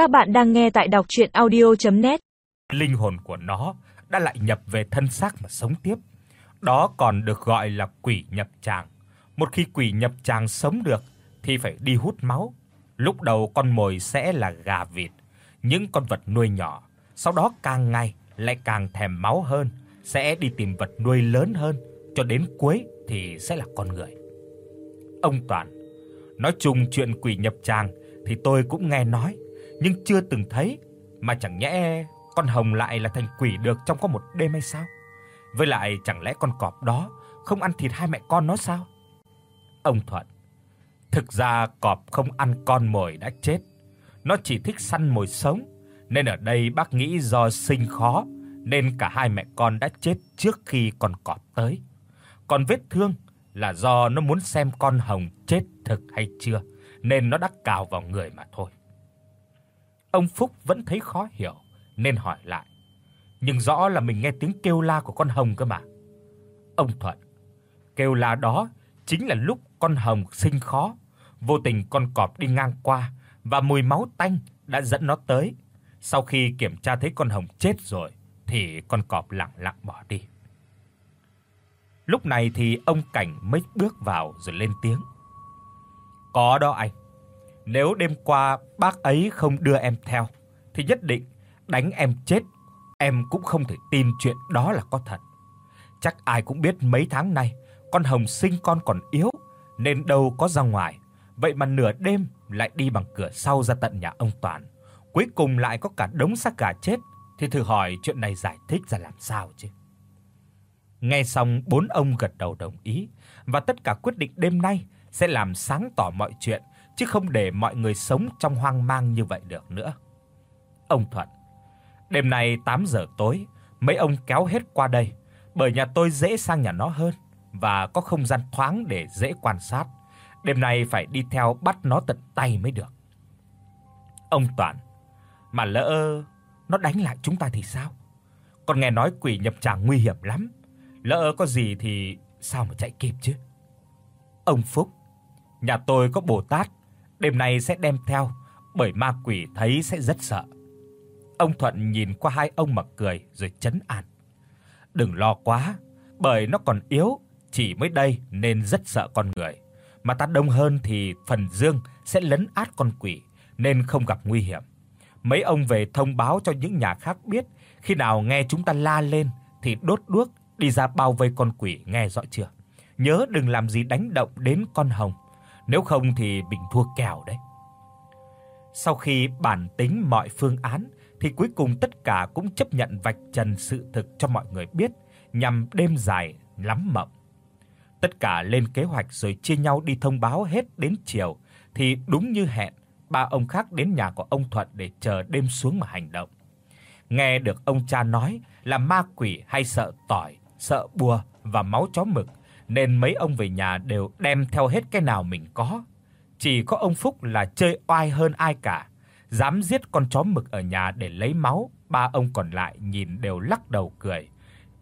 Các bạn đang nghe tại đọc audio net Linh hồn của nó đã lại nhập về thân xác mà sống tiếp. Đó còn được gọi là quỷ nhập tràng. Một khi quỷ nhập tràng sống được thì phải đi hút máu. Lúc đầu con mồi sẽ là gà vịt, những con vật nuôi nhỏ, sau đó càng ngày lại càng thèm máu hơn, sẽ đi tìm vật nuôi lớn hơn, cho đến cuối thì sẽ là con người. Ông Toàn nói chung chuyện quỷ nhập tràng thì tôi cũng nghe nói, nhưng chưa từng thấy, mà chẳng nhẽ con hồng lại là thành quỷ được trong có một đêm hay sao? Với lại chẳng lẽ con cọp đó không ăn thịt hai mẹ con nó sao? Ông Thuận Thực ra cọp không ăn con mồi đã chết, nó chỉ thích săn mồi sống, nên ở đây bác nghĩ do sinh khó nên cả hai mẹ con đã chết trước khi con cọp tới. Còn vết thương là do nó muốn xem con hồng chết thực hay chưa, nên nó đã cào vào người mà thôi. Ông Phúc vẫn thấy khó hiểu nên hỏi lại. Nhưng rõ là mình nghe tiếng kêu la của con hồng cơ mà. Ông Thuận, kêu la đó chính là lúc con hồng sinh khó, vô tình con cọp đi ngang qua và mùi máu tanh đã dẫn nó tới. Sau khi kiểm tra thấy con hồng chết rồi thì con cọp lặng lặng bỏ đi. Lúc này thì ông Cảnh mới bước vào rồi lên tiếng. Có đó anh. Nếu đêm qua bác ấy không đưa em theo, thì nhất định đánh em chết. Em cũng không thể tin chuyện đó là có thật. Chắc ai cũng biết mấy tháng nay con Hồng sinh con còn yếu, nên đâu có ra ngoài. Vậy mà nửa đêm lại đi bằng cửa sau ra tận nhà ông Toàn. Cuối cùng lại có cả đống xác gà chết thì thử hỏi chuyện này giải thích ra làm sao chứ. Nghe xong, bốn ông gật đầu đồng ý và tất cả quyết định đêm nay sẽ làm sáng tỏ mọi chuyện chứ không để mọi người sống trong hoang mang như vậy được nữa. Ông Thuận, đêm nay 8 giờ tối, mấy ông kéo hết qua đây, bởi nhà tôi dễ sang nhà nó hơn và có không gian thoáng để dễ quan sát. Đêm nay phải đi theo bắt nó tận tay mới được. Ông Toàn, mà lỡ nó đánh lại chúng ta thì sao? còn nghe nói quỷ nhập tràng nguy hiểm lắm, lỡ có gì thì sao mà chạy kịp chứ? Ông Phúc, nhà tôi có Bồ Tát, đêm nay sẽ đem theo, bởi ma quỷ thấy sẽ rất sợ. Ông Thuận nhìn qua hai ông mà cười rồi trấn an. Đừng lo quá, bởi nó còn yếu, chỉ mới đây nên rất sợ con người, mà ta đông hơn thì phần dương sẽ lấn át con quỷ nên không gặp nguy hiểm. Mấy ông về thông báo cho những nhà khác biết, khi nào nghe chúng ta la lên thì đốt đuốc đi ra bao vây con quỷ nghe rõ chưa? Nhớ đừng làm gì đánh động đến con hồng, nếu không thì mình thua kèo đấy. Sau khi bản tính mọi phương án thì cuối cùng tất cả cũng chấp nhận vạch trần sự thực cho mọi người biết, nhằm đêm dài lắm mộng. Tất cả lên kế hoạch rồi chia nhau đi thông báo hết đến chiều thì đúng như hẹn, ba ông khác đến nhà của ông Thuận để chờ đêm xuống mà hành động. Nghe được ông cha nói là ma quỷ hay sợ tỏi, sợ bùa và máu chó mực nên mấy ông về nhà đều đem theo hết cái nào mình có. Chỉ có ông Phúc là chơi oai hơn ai cả, dám giết con chó mực ở nhà để lấy máu, ba ông còn lại nhìn đều lắc đầu cười.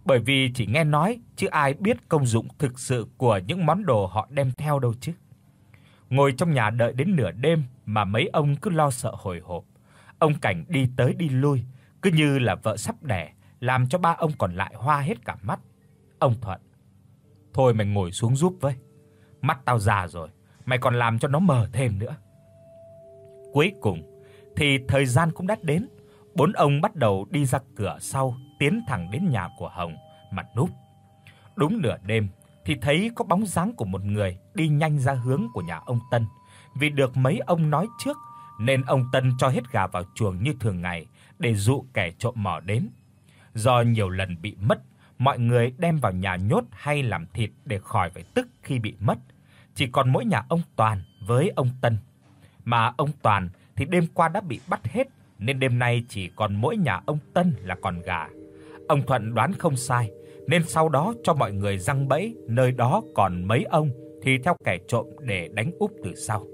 Bởi vì chỉ nghe nói chứ ai biết công dụng thực sự của những món đồ họ đem theo đâu chứ. Ngồi trong nhà đợi đến nửa đêm mà mấy ông cứ lo sợ hồi hộp. Ông Cảnh đi tới đi lui, cứ như là vợ sắp đẻ, làm cho ba ông còn lại hoa hết cả mắt. Ông Thuận: "Thôi mày ngồi xuống giúp với. Mắt tao già rồi, mày còn làm cho nó mờ thêm nữa." Cuối cùng thì thời gian cũng đã đến, bốn ông bắt đầu đi ra cửa sau, tiến thẳng đến nhà của Hồng mà núp. Đúng nửa đêm thì thấy có bóng dáng của một người đi nhanh ra hướng của nhà ông Tân. Vì được mấy ông nói trước nên ông Tân cho hết gà vào chuồng như thường ngày để dụ kẻ trộm mò đến. Do nhiều lần bị mất, mọi người đem vào nhà nhốt hay làm thịt để khỏi phải tức khi bị mất. Chỉ còn mỗi nhà ông Toàn với ông Tân. Mà ông Toàn thì đêm qua đã bị bắt hết nên đêm nay chỉ còn mỗi nhà ông Tân là còn gà. Ông Thuận đoán không sai, nên sau đó cho mọi người răng bẫy, nơi đó còn mấy ông thì theo kẻ trộm để đánh úp từ sau.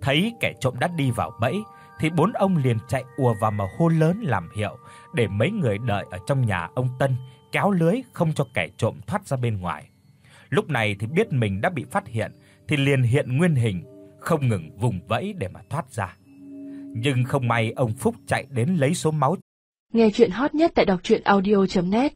Thấy kẻ trộm đã đi vào bẫy thì bốn ông liền chạy ùa vào mà hô lớn làm hiệu để mấy người đợi ở trong nhà ông Tân kéo lưới không cho kẻ trộm thoát ra bên ngoài. Lúc này thì biết mình đã bị phát hiện thì liền hiện nguyên hình, không ngừng vùng vẫy để mà thoát ra. Nhưng không may ông Phúc chạy đến lấy số máu. Nghe truyện hot nhất tại doctruyenaudio.net